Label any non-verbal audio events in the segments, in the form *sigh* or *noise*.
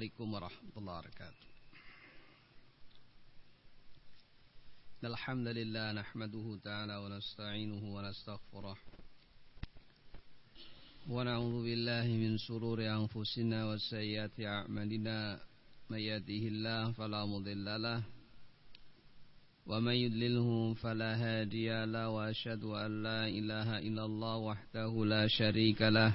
عليكم ورحمة الله وبركاته الحمد لله نحمده تعالى ونستعينه ونستغفره ونعوذ بالله من شرور أنفسنا وسيئات أعمالنا من يهده الله فلا مضل له ومن يضلله فلا هادي له وأشهد أن لا إله إلا الله وحده لا شريك له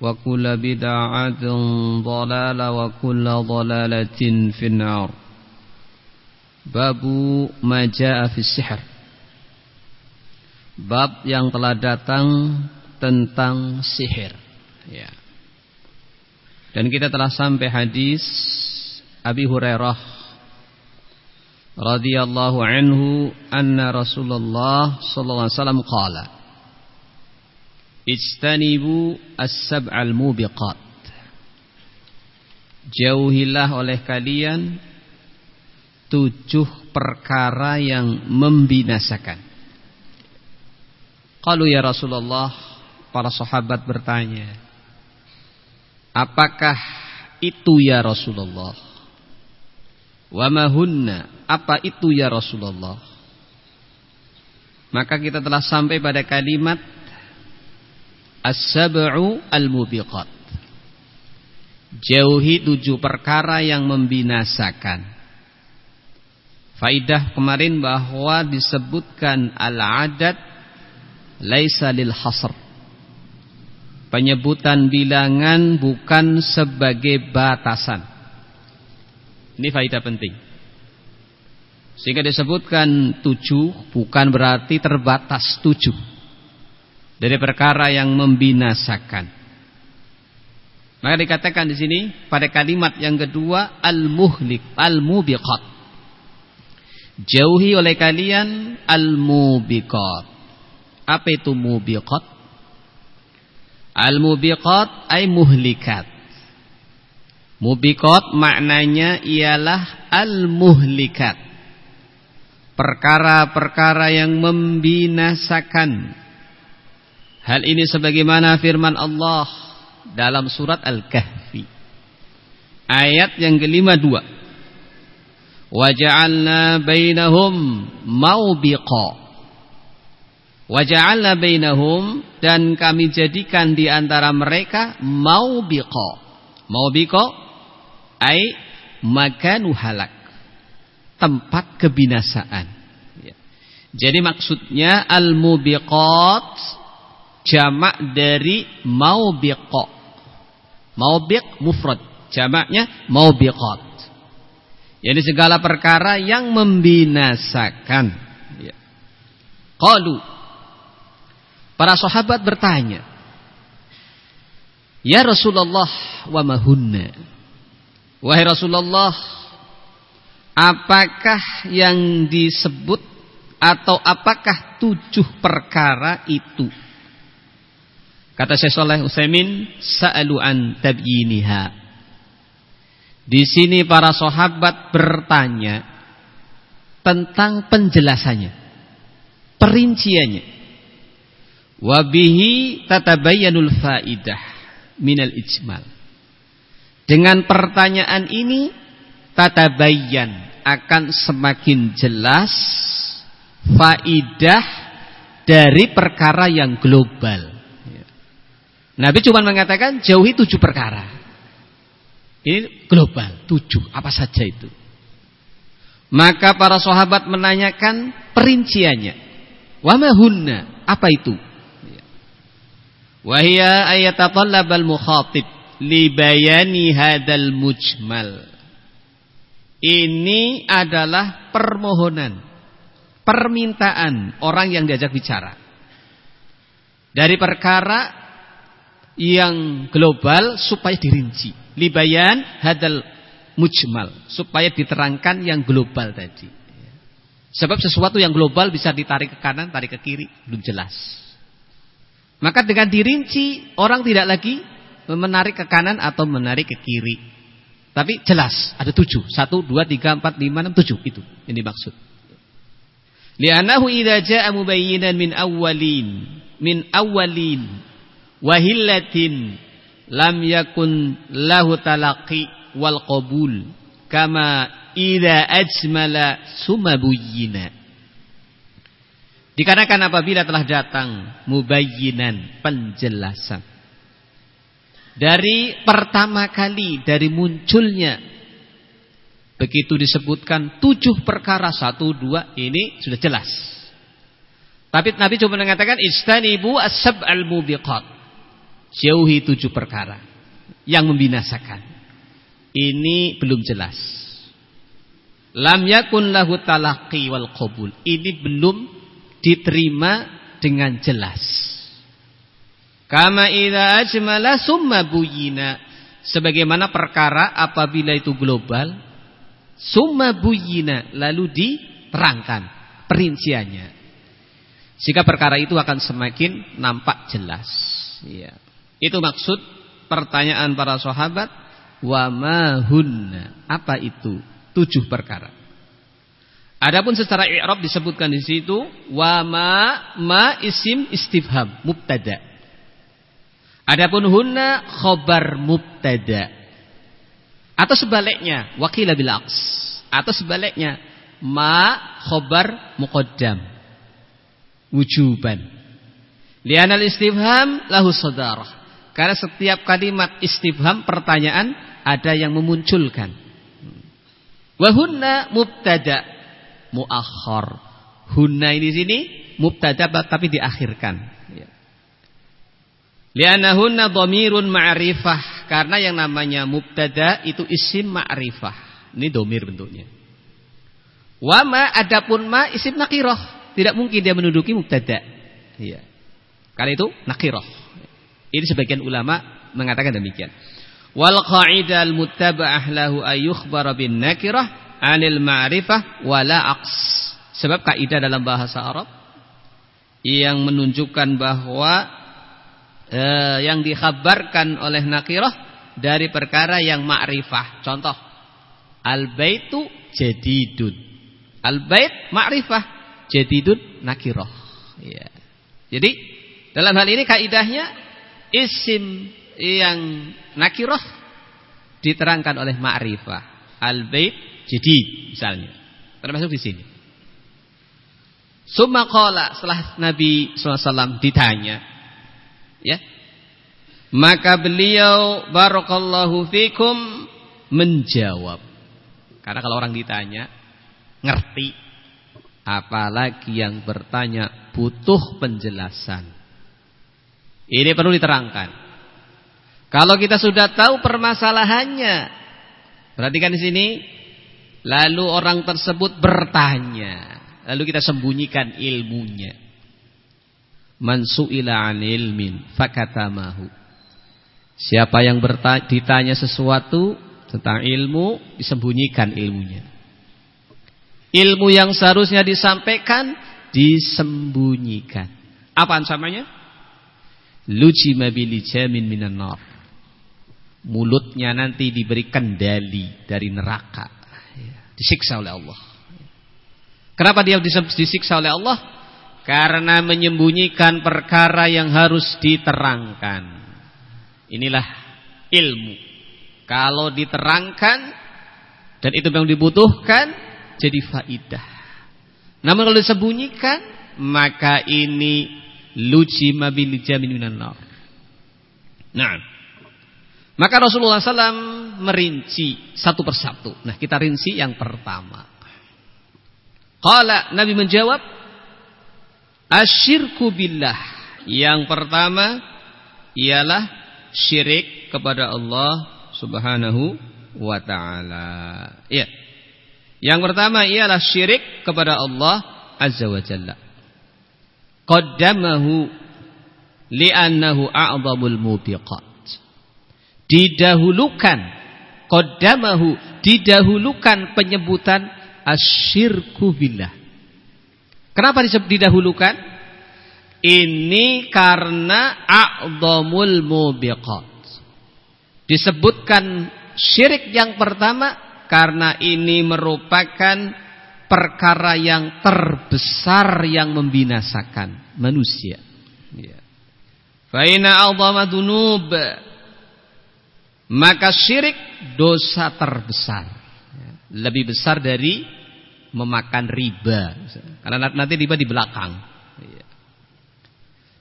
وكل بدعة ضلالة وكل ضلالة في النار باب ما جاء في السحر Bab yang telah datang tentang sihir ya. Dan kita telah sampai hadis Abi Hurairah radhiyallahu anhu anna Rasulullah sallallahu alaihi wasallam qala Ijtanibu as-sab'al mubiqat. Jauhilah oleh kalian tujuh perkara yang membinasakan. Kalau ya Rasulullah, para sahabat bertanya, apakah itu ya Rasulullah? Wa mahunna, apa itu ya Rasulullah? Maka kita telah sampai pada kalimat As-sab'u al-mubiqat. Jauhi tujuh perkara yang membinasakan. Faidah kemarin bahwa disebutkan al-adat laisa lil hasr. Penyebutan bilangan bukan sebagai batasan. Ini faidah penting. Sehingga disebutkan tujuh bukan berarti terbatas tujuh dari perkara yang membinasakan. Maka dikatakan di sini pada kalimat yang kedua al-muhlik, al-mubiqat. Jauhi oleh kalian al-mubiqat. Apa itu mubiqat? Al-mubiqat ay muhlikat. Mubiqat maknanya ialah al-muhlikat. Perkara-perkara yang membinasakan Hal ini sebagaimana firman Allah dalam surat Al-Kahfi. Ayat yang kelima dua. Waja'alna bainahum maubiqa. Waja'alna bainahum dan kami jadikan di antara mereka maubiqa. Maubiqa ay makanu halak. Tempat kebinasaan. Ya. Jadi maksudnya al-mubiqat jamak dari maubiqa. Maubiq mufrad, jamaknya maubiqat. Jadi segala perkara yang membinasakan. Ya. Qalu Para sahabat bertanya, "Ya Rasulullah, wa mahunna?" Wahai Rasulullah, apakah yang disebut atau apakah tujuh perkara itu? Kata Syekh Saleh Utsaimin, sa'alu an tabyiniha. Di sini para sahabat bertanya tentang penjelasannya. perinciannya. Wabihi tatabayyanul faidah minal ijmal. Dengan pertanyaan ini tatabayyan akan semakin jelas faidah dari perkara yang global. Nabi cuma mengatakan jauhi tujuh perkara. Ini global, tujuh. Apa saja itu? Maka para sahabat menanyakan perinciannya. Wa mahunna? Apa itu? Wahia ayatatallabal mukhatib li bayani hadal mujmal. Ini adalah permohonan, permintaan orang yang diajak bicara. Dari perkara yang global supaya dirinci. Libayan hadal mujmal. Supaya diterangkan yang global tadi. Sebab sesuatu yang global bisa ditarik ke kanan, tarik ke kiri. Belum jelas. Maka dengan dirinci, orang tidak lagi menarik ke kanan atau menarik ke kiri. Tapi jelas, ada tujuh. Satu, dua, tiga, empat, lima, enam, tujuh. Itu ini maksud. Li'anahu idha ja'a mubayyinan min awwalin. Min awwalin wahillatin lam yakun lahu talaqi wal qabul kama idza ajmala sumabuyina dikarenakan apabila telah datang mubayyinan penjelasan. Dari pertama kali dari munculnya begitu disebutkan tujuh perkara satu dua ini sudah jelas. Tapi Nabi cuma mengatakan istanibu as-sab al-mubiqat Jauhi tujuh perkara yang membinasakan. Ini belum jelas. Lam yakun lahu talaqi wal qabul. Ini belum diterima dengan jelas. Kama idza ajmala summa buyina. Sebagaimana perkara apabila itu global, summa buyina lalu diterangkan perinciannya. Jika perkara itu akan semakin nampak jelas. Ya. Itu maksud pertanyaan para sahabat wa ma hunna. Apa itu? Tujuh perkara. Adapun secara i'rab disebutkan di situ wa ma ma isim istifham mubtada. Adapun hunna khobar mubtada. Atau sebaliknya wakila bil aqs. Atau sebaliknya ma khobar muqaddam. Wujuban. Lianal istifham lahu sadarah. Karena setiap kalimat istifham pertanyaan ada yang memunculkan. Wahunna mubtada muakhar. Hunna ini sini mubtada tapi diakhirkan. Ya. Lianahunna dhamirun ma'rifah karena yang namanya mubtada itu isim ma'rifah. Ini domir bentuknya. Wama adapun ma isim nakirah. Tidak mungkin dia menduduki mubtada. Iya. Karena itu nakirah. Ini sebagian ulama mengatakan demikian. Wal qa'idal muttaba'ah lahu ayyukhbara bin nakirah 'anil ma'rifah wala aqs. Sebab kaidah dalam bahasa Arab yang menunjukkan bahwa eh, yang dikhabarkan oleh nakirah dari perkara yang ma'rifah. Contoh, al-baitu jadidun. Al-bait ma'rifah, jadidun nakirah. Ya. Jadi dalam hal ini kaidahnya isim yang nakirah diterangkan oleh ma'rifah. Al-bait jadi misalnya. Termasuk di sini. Summa qala setelah Nabi SAW ditanya ya maka beliau barakallahu fikum menjawab karena kalau orang ditanya ngerti apalagi yang bertanya butuh penjelasan ini perlu diterangkan. Kalau kita sudah tahu permasalahannya, perhatikan di sini, lalu orang tersebut bertanya, lalu kita sembunyikan ilmunya. Mansuila an ilmin fakatamahu. Siapa yang ditanya sesuatu tentang ilmu, disembunyikan ilmunya. Ilmu yang seharusnya disampaikan, disembunyikan. Apa ancamannya? Lujima bilijamin minan nar. Mulutnya nanti diberi kendali dari neraka. Disiksa oleh Allah. Kenapa dia disiksa oleh Allah? Karena menyembunyikan perkara yang harus diterangkan. Inilah ilmu. Kalau diterangkan dan itu yang dibutuhkan jadi faidah. Namun kalau disembunyikan maka ini luci mabil jamin minan nar. Nah, maka Rasulullah SAW merinci satu persatu. Nah, kita rinci yang pertama. Qala Nabi menjawab, Asyirku billah. Yang pertama ialah syirik kepada Allah Subhanahu wa taala. Ya. Yang pertama ialah syirik kepada Allah Azza wa Jalla. Qaddamahu li'annahu a'zamul mubiqat didahulukan qaddamahu didahulukan penyebutan asyirku billah. Kenapa didahulukan? Ini karena a'dhamul mubiqat. Disebutkan syirik yang pertama karena ini merupakan perkara yang terbesar yang membinasakan manusia. Ya. Fa inna maka syirik dosa terbesar. Lebih besar dari memakan riba. Karena nanti riba di belakang.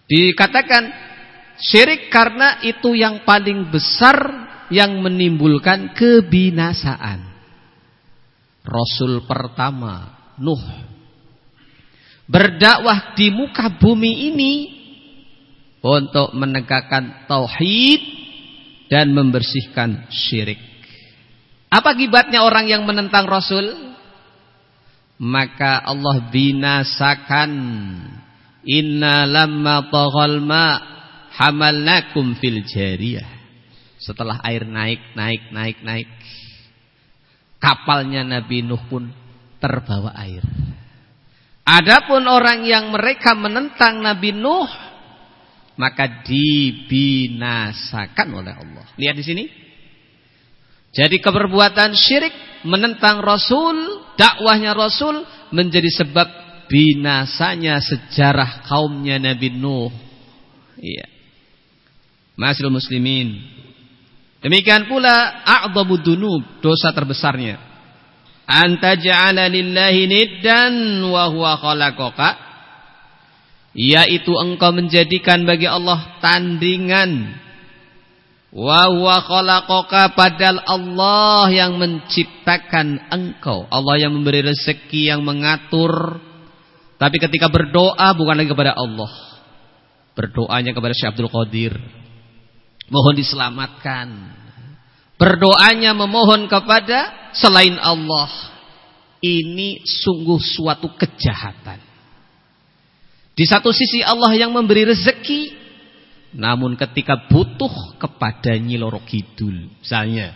Dikatakan syirik karena itu yang paling besar yang menimbulkan kebinasaan. Rasul pertama Nuh berdakwah di muka bumi ini untuk menegakkan tauhid dan membersihkan syirik. Apa akibatnya orang yang menentang Rasul? Maka Allah binasakan. Inna lamma taghal ma hamalnakum fil jariyah. Setelah air naik, naik, naik, naik. Kapalnya Nabi Nuh pun terbawa air. Adapun orang yang mereka menentang Nabi Nuh maka dibinasakan oleh Allah. Lihat di sini. Jadi keperbuatan syirik menentang Rasul, dakwahnya Rasul menjadi sebab binasanya sejarah kaumnya Nabi Nuh. Iya. Masyaallah muslimin. Demikian pula dunub, dosa terbesarnya. Anta ja'ala lillahi niddan wa huwa khalaqaka. Yaitu engkau menjadikan bagi Allah tandingan. Wa huwa khalaqaka padahal Allah yang menciptakan engkau. Allah yang memberi rezeki yang mengatur. Tapi ketika berdoa bukan lagi kepada Allah. Berdoanya kepada Syekh Abdul Qadir mohon diselamatkan berdoanya memohon kepada selain Allah ini sungguh suatu kejahatan di satu sisi Allah yang memberi rezeki, namun ketika butuh kepada Nyi Loro Kidul, misalnya,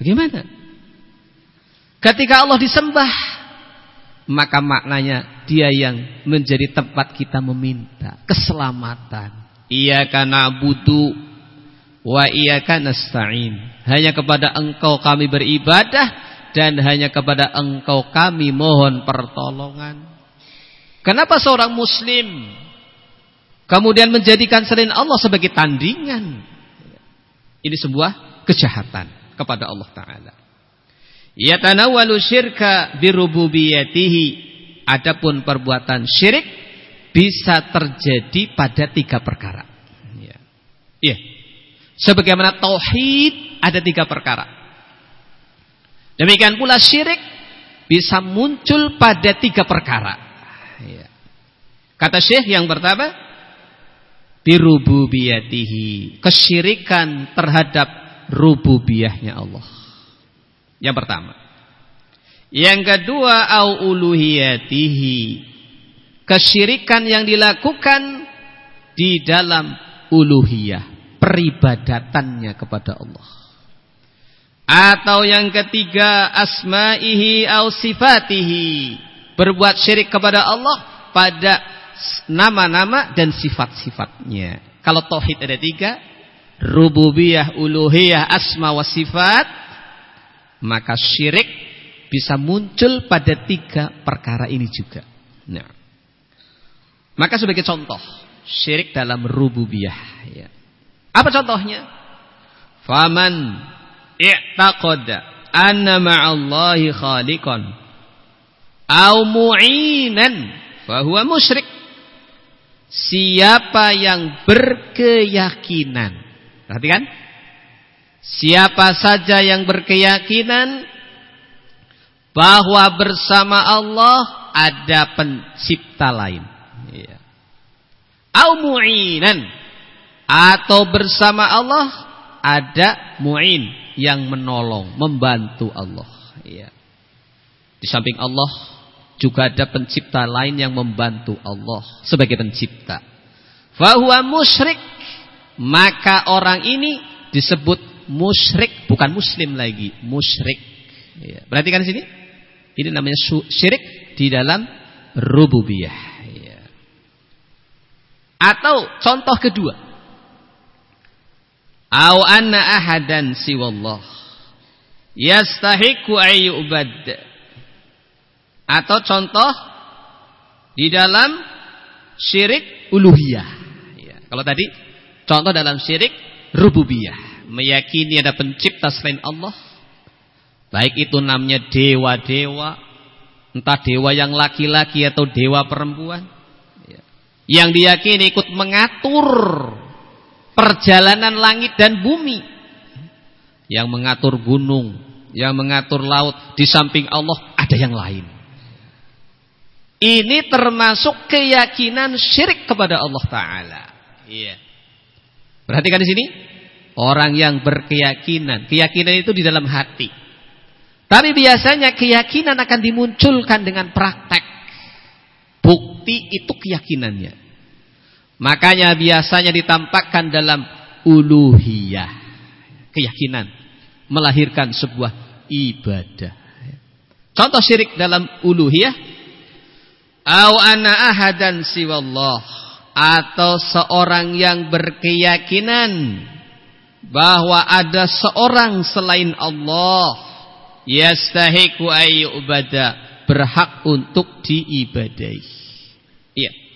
bagaimana? Ketika Allah disembah, maka maknanya dia yang menjadi tempat kita meminta keselamatan. Ia karena butuh wa karena nasta'in. Hanya kepada Engkau kami beribadah dan hanya kepada Engkau kami mohon pertolongan. Kenapa seorang muslim kemudian menjadikan selain Allah sebagai tandingan? Ini sebuah kejahatan kepada Allah taala. Yatanawwalu syirka birububiyatihi. Adapun perbuatan syirik bisa terjadi pada tiga perkara. Ya. ya. Sebagaimana tauhid ada tiga perkara. Demikian pula syirik bisa muncul pada tiga perkara. Kata Syekh yang pertama birububiyatihi, kesyirikan terhadap rububiyahnya Allah. Yang pertama. Yang kedua au uluhiyatihi, kesyirikan yang dilakukan di dalam uluhiyah, peribadatannya kepada Allah. Atau yang ketiga asma'ihi au sifatihi, berbuat syirik kepada Allah pada nama-nama dan sifat-sifatnya. Kalau tauhid ada tiga, rububiyah, uluhiyah, asma wa sifat, maka syirik bisa muncul pada tiga perkara ini juga. Nah. Maka sebagai contoh, syirik dalam rububiyah. Ya. Apa contohnya? Faman i'taqada anna ma'allahi khaliqan au mu'inan fahuwa musyrik. Siapa yang berkeyakinan. Perhatikan. Siapa saja yang berkeyakinan bahwa bersama Allah ada pencipta lain. Ya. Au mu'inan atau bersama Allah ada mu'in yang menolong, membantu Allah. Ya. Di samping Allah juga ada pencipta lain yang membantu Allah sebagai pencipta. Fahuwa musyrik. Maka orang ini disebut musyrik, bukan muslim lagi, musyrik. Ya. Perhatikan sini. Ini namanya syirik di dalam rububiyah. Ya. Atau contoh kedua. Au anna ahadan siwallah yastahiqu ayyubad. Atau contoh di dalam syirik uluhiyah. Ya. Kalau tadi contoh dalam syirik rububiyah meyakini ada pencipta selain Allah. Baik itu namanya dewa-dewa, entah dewa yang laki-laki atau dewa perempuan. Ya. Yang diyakini ikut mengatur perjalanan langit dan bumi. Yang mengatur gunung, yang mengatur laut. Di samping Allah ada yang lain. Ini termasuk keyakinan syirik kepada Allah Ta'ala. Iya. Perhatikan di sini. Orang yang berkeyakinan. Keyakinan itu di dalam hati. Tapi biasanya keyakinan akan dimunculkan dengan praktek. Bukti itu keyakinannya. Makanya biasanya ditampakkan dalam uluhiyah. Keyakinan. Melahirkan sebuah ibadah. Contoh syirik dalam uluhiyah. Au ana ahadan siwallah. Atau seorang yang berkeyakinan bahwa ada seorang selain Allah yastahiqu ayyubada berhak untuk diibadahi. Iya.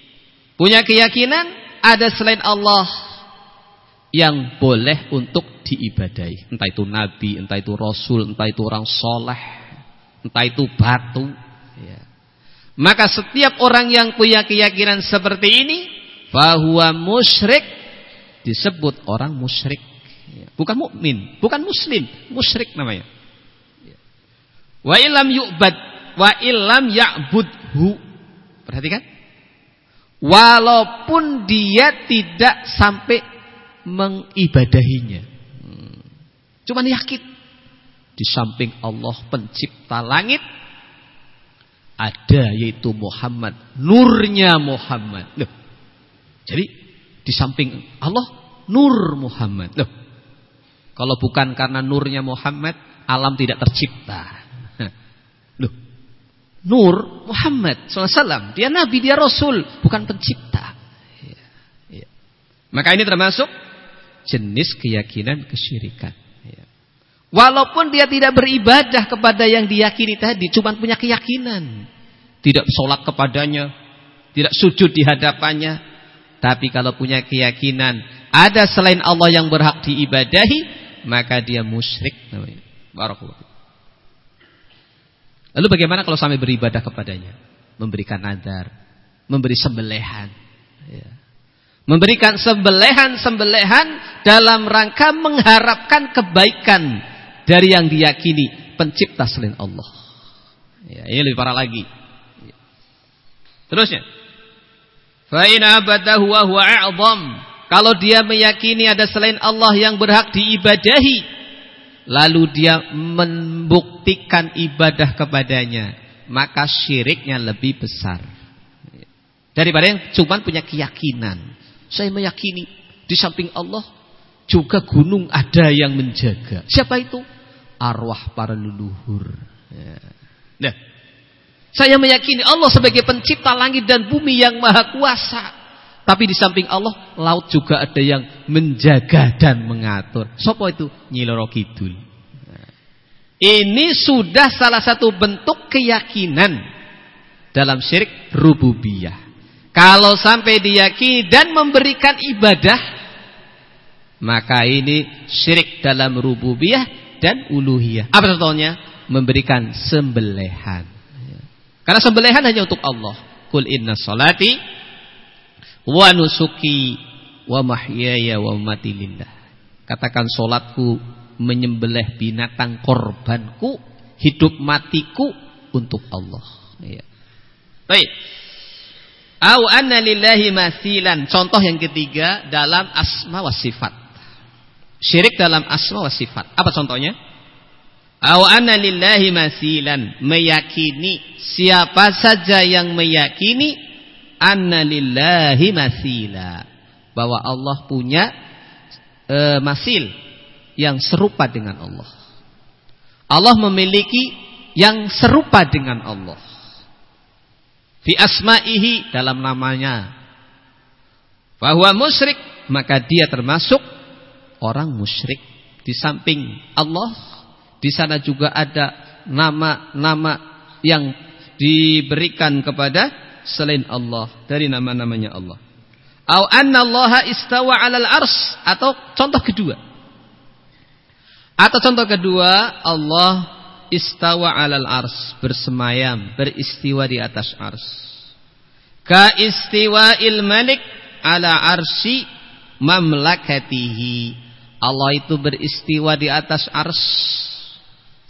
Punya keyakinan ada selain Allah yang boleh untuk diibadahi. Entah itu nabi, entah itu rasul, entah itu orang soleh, entah itu batu. Ya. Maka setiap orang yang punya keyakinan seperti ini, bahwa musyrik disebut orang musyrik. Ya. Bukan mukmin, bukan muslim, musyrik namanya. Ya. Wa ilam yu'bad wa ilam ya'budhu. Perhatikan. Walaupun dia tidak sampai mengibadahinya. Hmm. Cuman yakin di samping Allah pencipta langit ada yaitu Muhammad, nurnya Muhammad. Loh. Jadi di samping Allah nur Muhammad. Loh. Kalau bukan karena nurnya Muhammad, alam tidak tercipta. Loh, nur Muhammad SAW. Dia nabi, dia rasul, bukan pencipta. Ya, ya. Maka ini termasuk jenis keyakinan kesyirikan. Ya. Walaupun dia tidak beribadah kepada yang diyakini tadi, cuma punya keyakinan. Tidak sholat kepadanya, tidak sujud di hadapannya. Tapi kalau punya keyakinan, ada selain Allah yang berhak diibadahi, maka dia musyrik namanya. Lalu bagaimana kalau sampai beribadah kepadanya? Memberikan nadar, memberi sembelihan. Ya. Memberikan sembelihan-sembelihan dalam rangka mengharapkan kebaikan dari yang diyakini pencipta selain Allah. Ya, ini lebih parah lagi. Ya. Terusnya. Fa in abadahu wa huwa kalau dia meyakini ada selain Allah yang berhak diibadahi, lalu dia membuktikan ibadah kepadanya, maka syiriknya lebih besar. Daripada yang cuma punya keyakinan. Saya meyakini di samping Allah juga gunung ada yang menjaga. Siapa itu? Arwah para leluhur. Ya. Nah, saya meyakini Allah sebagai pencipta langit dan bumi yang maha kuasa. Tapi di samping Allah, laut juga ada yang menjaga dan mengatur. Sopo itu? Nyiloro Kidul. Ini sudah salah satu bentuk keyakinan dalam syirik rububiyah. Kalau sampai diyakini dan memberikan ibadah, maka ini syirik dalam rububiyah dan uluhiyah. Apa contohnya? Memberikan sembelihan. Karena sembelihan hanya untuk Allah. Kul inna salati wa nusuki wa mahyaya wa mati lillah. Katakan solatku menyembelih binatang korbanku, hidup matiku untuk Allah. Ya. Baik. Au anna lillahi masilan. Contoh yang ketiga dalam asma wa sifat. Syirik dalam asma wa sifat. Apa contohnya? Au anna lillahi masilan. Meyakini siapa saja yang meyakini anna lillahi masila. Bahwa Allah punya e, masil yang serupa dengan Allah. Allah memiliki yang serupa dengan Allah fi asma'ihi dalam namanya. Bahwa musyrik maka dia termasuk orang musyrik. Di samping Allah di sana juga ada nama-nama yang diberikan kepada selain Allah dari nama-namanya Allah. Au anna Allah istawa 'alal ars atau contoh kedua. Atau contoh kedua Allah istawa alal ars bersemayam beristiwa di atas ars ka istiwa il malik ala arsi mamlakatihi Allah itu beristiwa di atas ars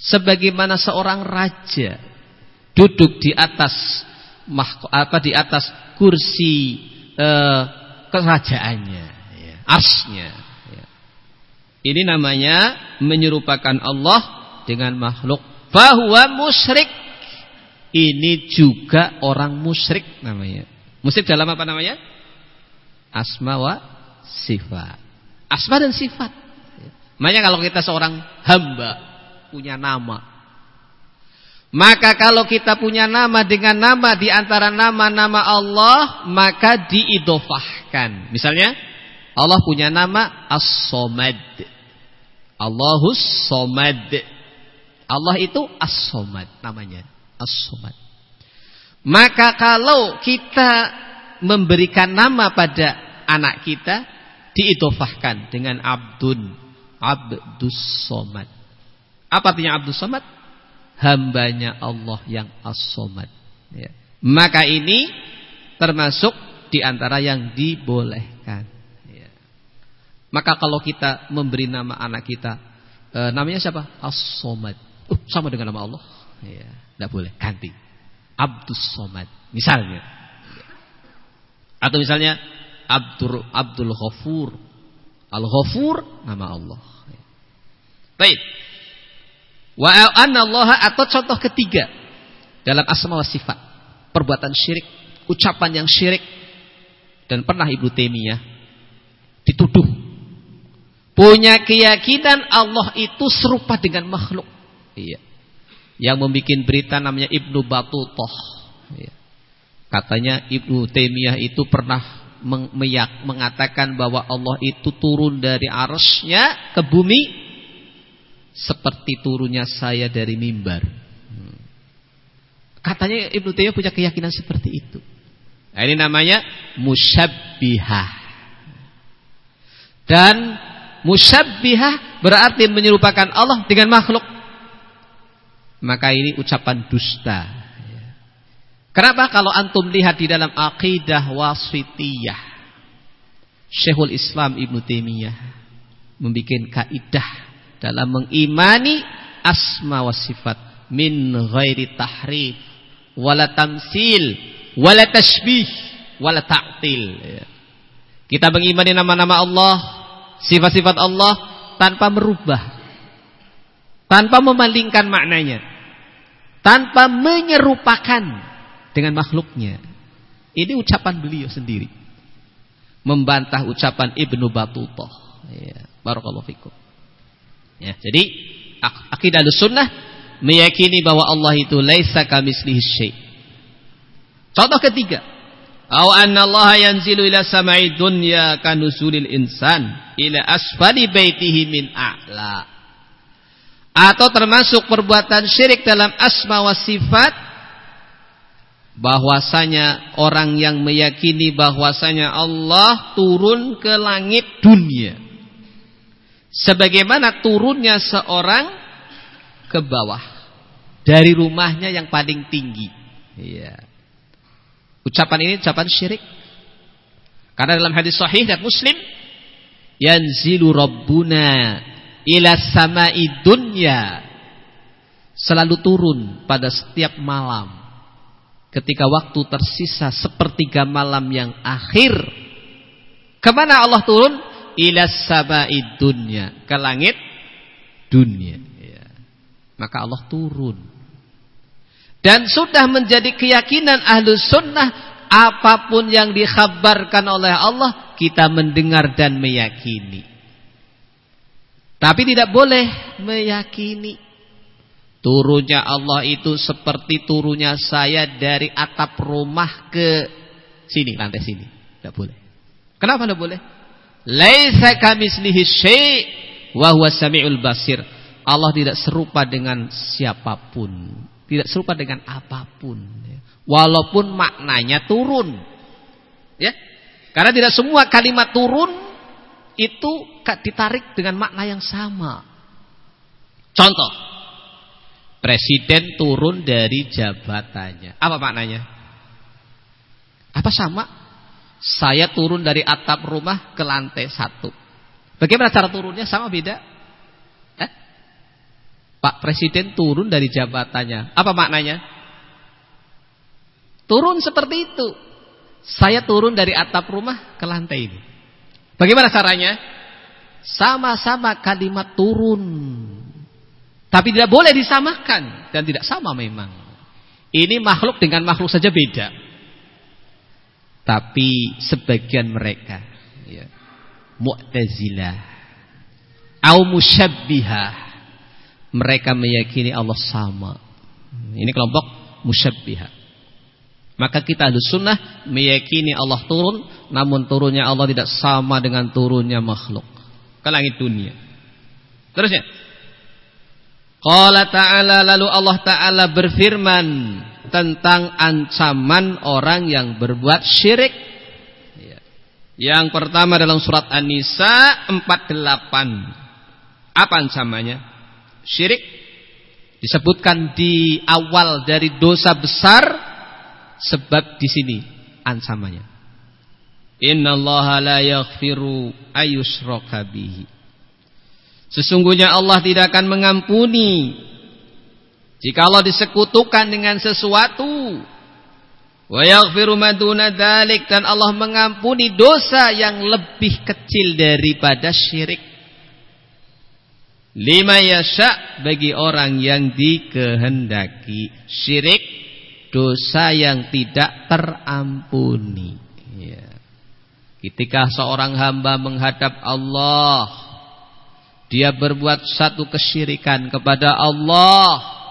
sebagaimana seorang raja duduk di atas apa di atas kursi eh, kerajaannya ya, arsnya ya. ini namanya menyerupakan Allah dengan makhluk bahwa musyrik ini juga orang musyrik namanya. Musyrik dalam apa namanya? Asma wa sifat. Asma dan sifat. Makanya kalau kita seorang hamba punya nama. Maka kalau kita punya nama dengan nama di antara nama-nama Allah, maka diidofahkan. Misalnya, Allah punya nama As-Somad. Allahus Somad. Allah itu As-Somad namanya. As-Somad. Maka kalau kita memberikan nama pada anak kita diidofahkan dengan Abdun, Abdus Somad. Apa artinya Abdus Somad? Hambanya Allah yang As-Somad. Ya. Maka ini termasuk di antara yang dibolehkan. Ya. Maka kalau kita memberi nama anak kita, e, namanya siapa? As-Somad uh, sama dengan nama Allah. Ya, tidak boleh ganti. Abdus Somad misalnya. Atau misalnya Abdul Abdul Ghafur. Al Ghafur nama Allah. Baik. Wa anna Allah atau contoh ketiga dalam asma wa sifat, perbuatan syirik, ucapan yang syirik dan pernah Ibnu Taimiyah dituduh punya keyakinan Allah itu serupa dengan makhluk. Iya. Yang membuat berita namanya Ibnu Batutah. Iya. Katanya Ibnu Taimiyah itu pernah meyak, mengatakan bahwa Allah itu turun dari arsnya ke bumi seperti turunnya saya dari mimbar. Katanya Ibnu Taimiyah punya keyakinan seperti itu. Nah, ini namanya musyabbihah. Dan musyabbihah berarti menyerupakan Allah dengan makhluk maka ini ucapan dusta. Kenapa kalau antum lihat di dalam akidah wasfitiyah Syekhul Islam Ibn Taimiyah membuat kaidah dalam mengimani asma wa sifat min ghairi tahrif wala tamsil wala tashbih wala ta'til kita mengimani nama-nama Allah sifat-sifat Allah tanpa merubah tanpa memalingkan maknanya tanpa menyerupakan dengan makhluknya. Ini ucapan beliau sendiri. Membantah ucapan Ibnu Battuta. Ya, barakallahu fikum. Ya, jadi akidah sunnah meyakini bahwa Allah itu laisa kamislihi syai. Contoh ketiga, Aw anna Allah yanzilu ila sama'i dunya kanuzulil insan ila asfali baitihi min a'la. Atau termasuk perbuatan syirik dalam asma wa sifat bahwasanya orang yang meyakini bahwasanya Allah turun ke langit dunia sebagaimana turunnya seorang ke bawah dari rumahnya yang paling tinggi. Iya. Ucapan ini ucapan syirik. Karena dalam hadis sahih dan muslim yanzilu rabbuna ila samai dunya. Selalu turun pada setiap malam. Ketika waktu tersisa sepertiga malam yang akhir ke mana Allah turun ila sabai dunya ke langit dunia ya. maka Allah turun dan sudah menjadi keyakinan ahlu sunnah apa pun yang dikhabarkan oleh Allah kita mendengar dan meyakini tapi tidak boleh meyakini Turunnya Allah itu seperti turunnya saya dari atap rumah ke sini, lantai sini. Tidak boleh. Kenapa tidak boleh? Laisa kamislihi syai' wa huwa samiul basir. Allah tidak serupa dengan siapa pun. Tidak serupa dengan apa pun. Walaupun maknanya turun. Ya. Karena tidak semua kalimat turun itu ditarik dengan makna yang sama. Contoh. Presiden turun dari jabatannya. Apa maknanya? Apa sama? Saya turun dari atap rumah ke lantai satu. Bagaimana cara turunnya? Sama beda? Eh? Pak Presiden turun dari jabatannya. Apa maknanya? Turun seperti itu. Saya turun dari atap rumah ke lantai ini. Bagaimana caranya? Sama-sama kalimat turun. Tapi tidak boleh disamakan dan tidak sama memang. Ini makhluk dengan makhluk saja beda. Tapi sebagian mereka ya, Mu'tazilah au musyabbihah mereka meyakini Allah sama. Ini kelompok musyabbihah. Maka kita harus sunnah meyakini Allah turun, namun turunnya Allah tidak sama dengan turunnya makhluk ke langit dunia. Terusnya, Qala ta'ala lalu Allah ta'ala berfirman tentang ancaman orang yang berbuat syirik. Ya. Yang pertama dalam surat An-Nisa 48. Apa ancamannya? Syirik disebutkan di awal dari dosa besar sebab di sini ancamannya. Innallaha la yaghfiru ayyushraka bihi Sesungguhnya Allah tidak akan mengampuni jika Allah disekutukan dengan sesuatu. Wa yaghfiru maduna dan Allah mengampuni dosa yang lebih kecil daripada syirik. Lima yasha bagi orang yang dikehendaki. Syirik dosa yang tidak terampuni. Ya. Ketika seorang hamba menghadap Allah dia berbuat satu kesyirikan kepada Allah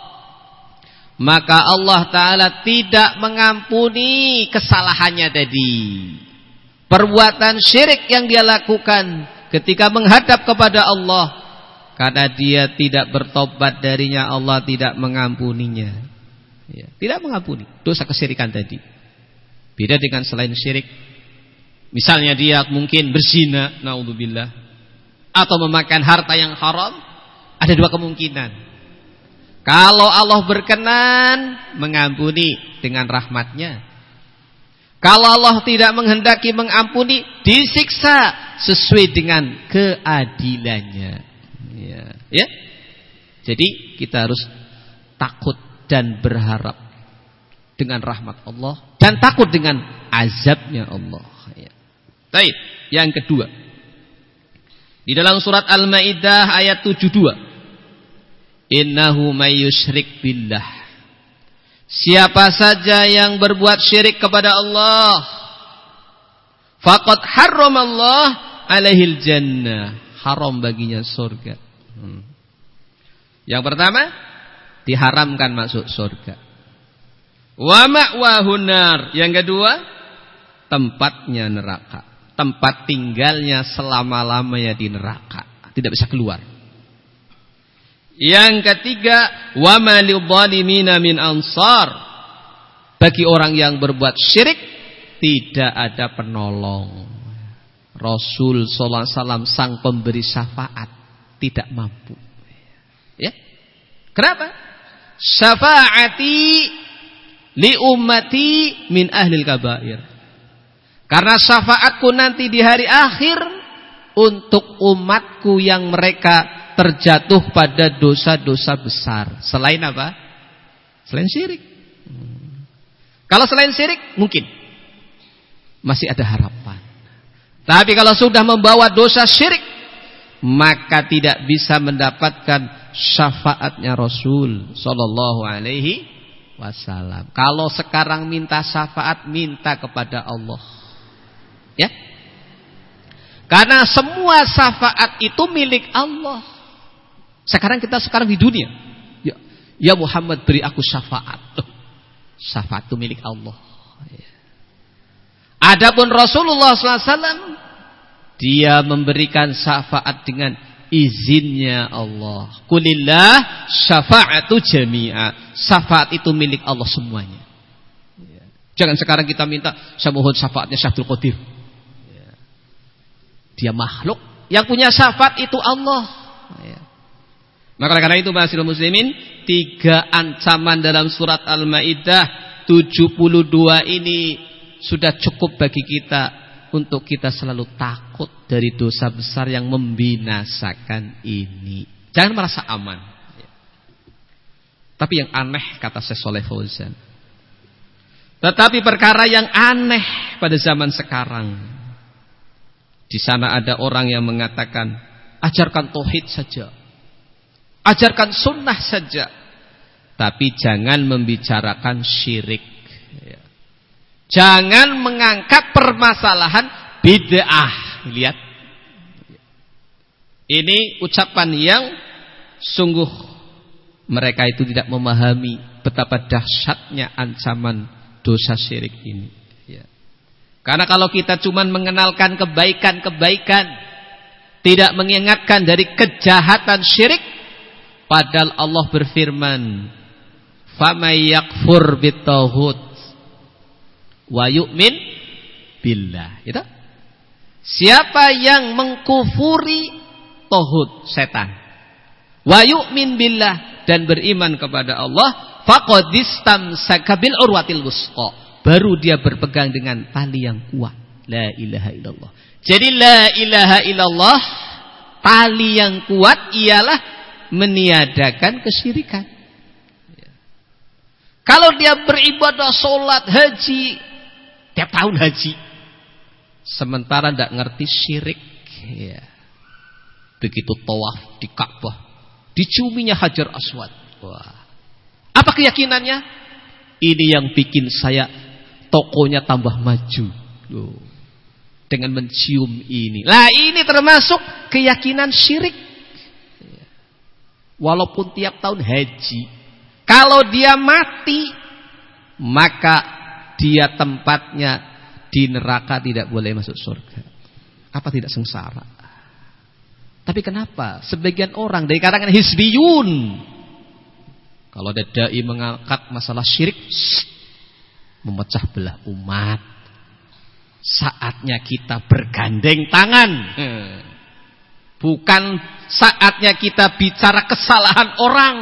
maka Allah Ta'ala tidak mengampuni kesalahannya tadi. Perbuatan syirik yang dia lakukan ketika menghadap kepada Allah karena dia tidak bertobat darinya Allah tidak mengampuninya. Ya, tidak mengampuni dosa kesyirikan tadi. Beda dengan selain syirik. Misalnya dia mungkin berzina naudzubillah atau memakan harta yang haram, ada dua kemungkinan. Kalau Allah berkenan, mengampuni dengan rahmatnya. Kalau Allah tidak menghendaki mengampuni, disiksa sesuai dengan keadilannya. Ya. ya. Jadi kita harus takut dan berharap dengan rahmat Allah dan takut dengan azabnya Allah. Ya. Baik, yang kedua. Di dalam surat Al-Maidah ayat 72. Innahu mayyusyrik billah. Siapa saja yang berbuat syirik kepada Allah, faqad Allah alaihil jannah. Haram baginya surga. Hmm. Yang pertama, diharamkan masuk surga. Wa ma'wahun nar. Yang kedua, tempatnya neraka tempat tinggalnya selama-lamanya di neraka. Tidak bisa keluar. Yang ketiga, wa min ansar. Bagi orang yang berbuat syirik tidak ada penolong. Rasul sallallahu alaihi wasallam sang pemberi syafaat tidak mampu. Ya. Kenapa? Syafaati li ummati min ahlil kabair. Karena syafaatku nanti di hari akhir untuk umatku yang mereka terjatuh pada dosa-dosa besar. Selain apa? Selain syirik. Kalau selain syirik mungkin masih ada harapan. Tapi kalau sudah membawa dosa syirik, maka tidak bisa mendapatkan syafaatnya Rasul Sallallahu Alaihi Wasallam. Kalau sekarang minta syafaat, minta kepada Allah. Ya, karena semua syafaat itu milik Allah. Sekarang kita sekarang di dunia. Ya, ya Muhammad beri aku syafaat. Syafaat itu milik Allah. Ya. Adapun Rasulullah SAW dia memberikan syafaat dengan izinnya Allah. Kulillah syafa'atu jami'a. Syafaat itu milik Allah semuanya. Jangan sekarang kita minta saya mohon syafaatnya Syaikhul Qadir. Dia makhluk yang punya syafaat itu Allah. Maka karena itu Masyarakat Muslimin tiga ancaman dalam surat Al-Maidah 72 ini sudah cukup bagi kita untuk kita selalu takut dari dosa besar yang membinasakan ini. Jangan merasa aman. Tapi yang aneh kata Syekh Soleh Fauzan. Tetapi perkara yang aneh pada zaman sekarang. Di sana ada orang yang mengatakan, ajarkan tauhid saja. Ajarkan sunnah saja. Tapi jangan membicarakan syirik. Jangan mengangkat permasalahan bid'ah. Lihat. Ini ucapan yang sungguh mereka itu tidak memahami betapa dahsyatnya ancaman dosa syirik ini. Ya. Karena kalau kita cuma mengenalkan kebaikan-kebaikan, tidak mengingatkan dari kejahatan syirik, padahal Allah berfirman, "Famay yakfur bitauhud wa yu'min billah. Itu. Siapa yang mengkufuri tohut setan. Wa yu'min billah dan beriman kepada Allah, faqadistam sakabil urwatil wusqa. Baru dia berpegang dengan tali yang kuat. La ilaha illallah. Jadi la ilaha illallah tali yang kuat ialah meniadakan kesyirikan. Kalau dia beribadah, sholat, haji, Tiap tahun haji. Sementara tidak ngerti syirik. Ya. Begitu tawaf di Ka'bah. Diciuminya Hajar Aswad. Wah. Apa keyakinannya? Ini yang bikin saya tokonya tambah maju. Loh. Dengan mencium ini. Lah ini termasuk keyakinan syirik. Walaupun tiap tahun haji. Kalau dia mati. Maka dia tempatnya di neraka tidak boleh masuk surga. Apa tidak sengsara? Tapi kenapa? Sebagian orang dari karangan hisbiyun. Kalau ada dai mengangkat masalah syirik, memecah belah umat. Saatnya kita bergandeng tangan. Bukan saatnya kita bicara kesalahan orang.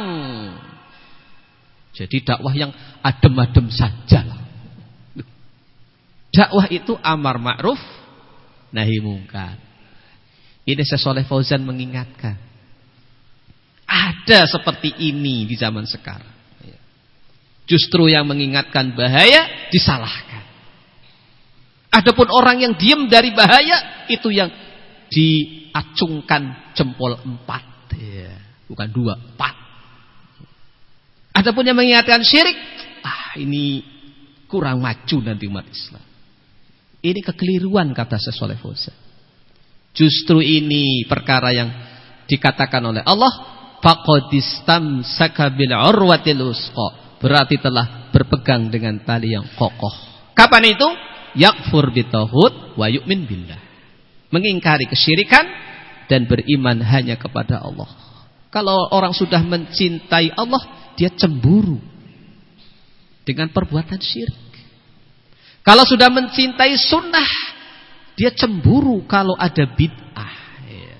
Jadi dakwah yang adem-adem saja Dakwah itu amar ma'ruf nahi mungkar. Ini saya Soleh Fauzan mengingatkan. Ada seperti ini di zaman sekarang. Justru yang mengingatkan bahaya disalahkan. Adapun orang yang diam dari bahaya itu yang diacungkan jempol empat. Ya, bukan dua, empat. Adapun yang mengingatkan syirik, ah ini kurang maju nanti umat Islam. Ini kekeliruan kata Syekh Fauzan. Justru ini perkara yang dikatakan oleh Allah faqadistam sakabil urwatil usqa berarti telah berpegang dengan tali yang kokoh. Kapan itu? Yakfur bitauhid wa yu'min billah. Mengingkari kesyirikan dan beriman hanya kepada Allah. Kalau orang sudah mencintai Allah, dia cemburu dengan perbuatan syirik. Kalau sudah mencintai sunnah, dia cemburu kalau ada bid'ah. Ya.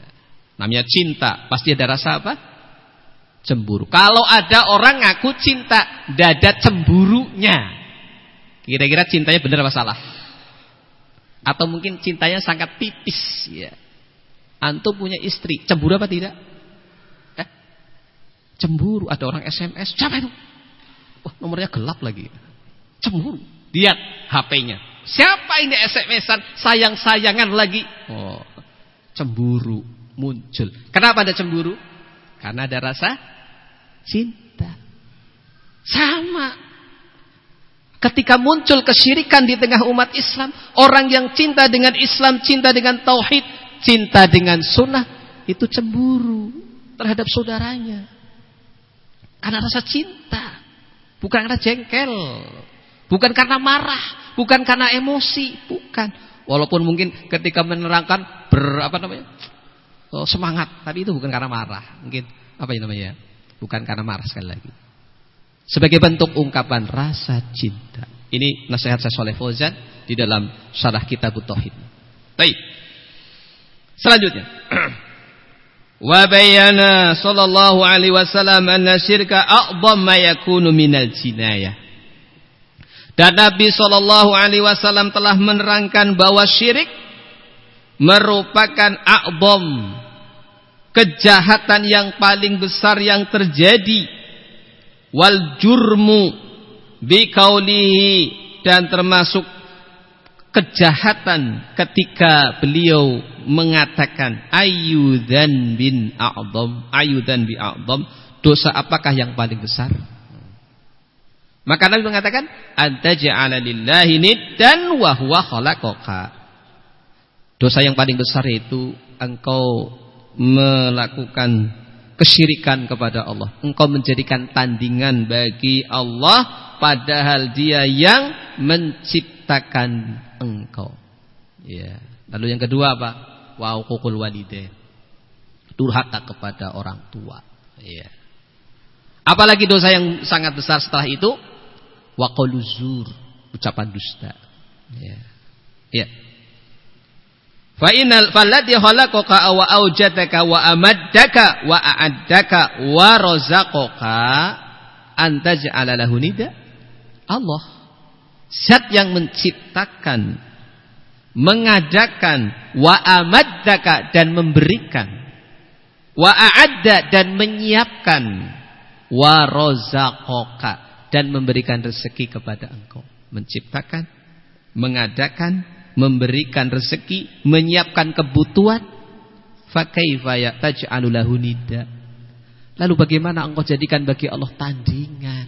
Namanya cinta, pasti ada rasa apa? Cemburu. Kalau ada orang ngaku cinta, dada cemburunya. Kira-kira cintanya benar apa salah? Atau mungkin cintanya sangat tipis. Ya. Antum punya istri, cemburu apa tidak? Eh? Cemburu, ada orang SMS, siapa itu? Wah, nomornya gelap lagi. Cemburu. Lihat HP-nya. Siapa ini SMS-an sayang-sayangan lagi? Oh, cemburu muncul. Kenapa ada cemburu? Karena ada rasa cinta. Sama. Ketika muncul kesyirikan di tengah umat Islam, orang yang cinta dengan Islam, cinta dengan tauhid, cinta dengan sunnah, itu cemburu terhadap saudaranya. Karena rasa cinta, bukan karena jengkel. Bukan karena marah, bukan karena emosi, bukan. Walaupun mungkin ketika menerangkan ber apa namanya? Oh, semangat, tapi itu bukan karena marah. Mungkin apa namanya? Bukan karena marah sekali lagi. Sebagai bentuk ungkapan rasa cinta. Ini nasihat saya Soleh Fauzan di dalam syarah kitab Tauhid. Baik. Selanjutnya. *clears throat* Wa bayyana sallallahu alaihi wasallam anna syirka a'dham ma yakunu minal jinayah. Dan Nabi Shallallahu Alaihi Wasallam telah menerangkan bahwa syirik merupakan akbom kejahatan yang paling besar yang terjadi wal jurmu bikaulihi dan termasuk kejahatan ketika beliau mengatakan ayudan bin a'dham? Ayudan bi a'dham? Dosa apakah yang paling besar? Maka Nabi mengatakan, "Antaj'ala lillahi niddan wa huwa khalaqaka." Dosa yang paling besar itu engkau melakukan kesyirikan kepada Allah. Engkau menjadikan tandingan bagi Allah padahal Dia yang menciptakan engkau. Ya. Lalu yang kedua apa? Wa uququl walidain. Durhaka kepada orang tua. Ya. Apalagi dosa yang sangat besar setelah itu wa zur ucapan dusta ya ya fa innal falladhi khalaqaka wa aujadaka wa amaddaka wa a'addaka wa razaqaka anta ja'ala lahu nida Allah zat yang menciptakan mengadakan wa amaddaka dan memberikan wa a'adda dan menyiapkan wa razaqaka dan memberikan rezeki kepada engkau. Menciptakan, mengadakan, memberikan rezeki, menyiapkan kebutuhan. Fakaifa lahu. Lalu bagaimana engkau jadikan bagi Allah tandingan?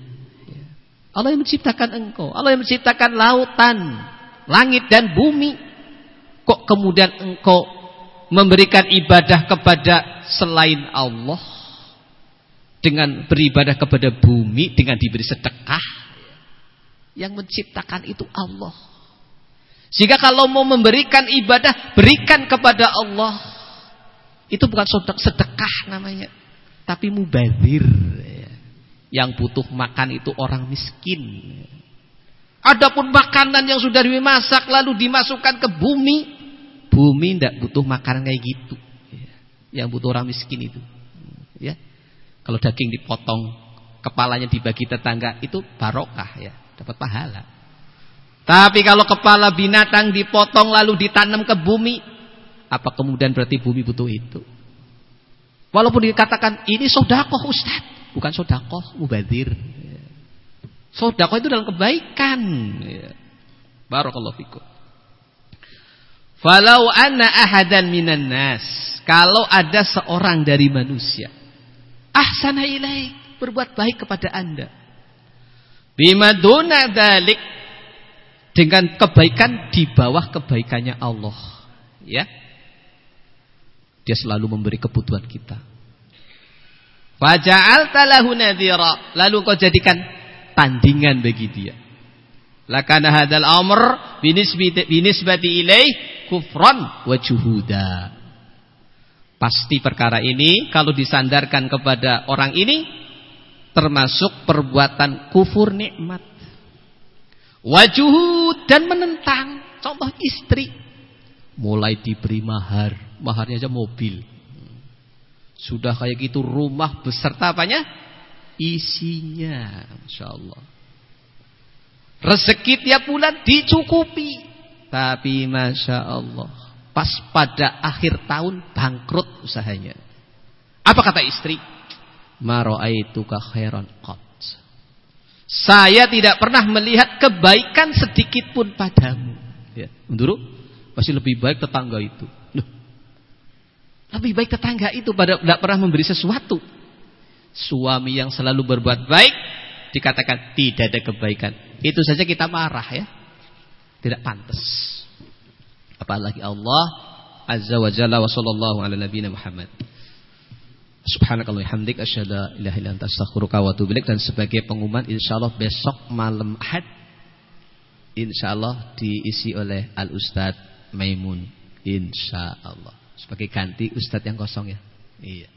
Allah yang menciptakan engkau, Allah yang menciptakan lautan, langit dan bumi. Kok kemudian engkau memberikan ibadah kepada selain Allah? dengan beribadah kepada bumi dengan diberi sedekah yang menciptakan itu Allah sehingga kalau mau memberikan ibadah berikan kepada Allah. Itu bukan sedekah namanya tapi mubazir yang butuh makan itu orang miskin. Adapun makanan yang sudah dimasak lalu dimasukkan ke bumi bumi tidak butuh makanan kayak gitu. Yang butuh orang miskin itu. Ya. Kalau daging dipotong, kepalanya dibagi tetangga, itu barokah ya, dapat pahala. Tapi kalau kepala binatang dipotong lalu ditanam ke bumi, apa kemudian berarti bumi butuh itu? Walaupun dikatakan ini sodakoh Ustaz, bukan sodakoh mubadir. Sodakoh itu dalam kebaikan. Barakallahu fikum. Falau anna ahadan minan nas, kalau ada seorang dari manusia ahsana ilaik, berbuat baik kepada Anda. Bima duna dalik dengan kebaikan di bawah kebaikannya Allah. Ya. Dia selalu memberi kebutuhan kita. Faja'alta lahu nadhira, lalu kau jadikan tandingan bagi dia. Lakana hadal amr binisbati ilaih kufran wa juhuda. Pasti perkara ini kalau disandarkan kepada orang ini termasuk perbuatan kufur nikmat. Wajuhu dan menentang. Contoh istri. Mulai diberi mahar. Maharnya aja mobil. Sudah kayak gitu rumah beserta apanya? Isinya. Masya Allah. Rezeki tiap bulan dicukupi. Tapi Masya Allah. Pas pada akhir tahun bangkrut usahanya. Apa kata istri? Maro'aituka khairan qat. Saya tidak pernah melihat kebaikan sedikit pun padamu. Ya, Menduru, masih lebih baik tetangga itu. Loh, lebih baik tetangga itu pada tidak pernah memberi sesuatu. Suami yang selalu berbuat baik dikatakan tidak ada kebaikan. Itu saja kita marah ya. Tidak pantas. Apalagi Allah Azza wa Jalla wa sallallahu ala nabiyina Muhammad. Subhanakallah hamdik asyhadu ilaha illa anta astaghfiruka wa atubu dan sebagai pengumuman insyaallah besok malam Ahad insyaallah diisi oleh Al Ustaz Maimun insyaallah sebagai ganti ustaz yang kosong ya. Iya.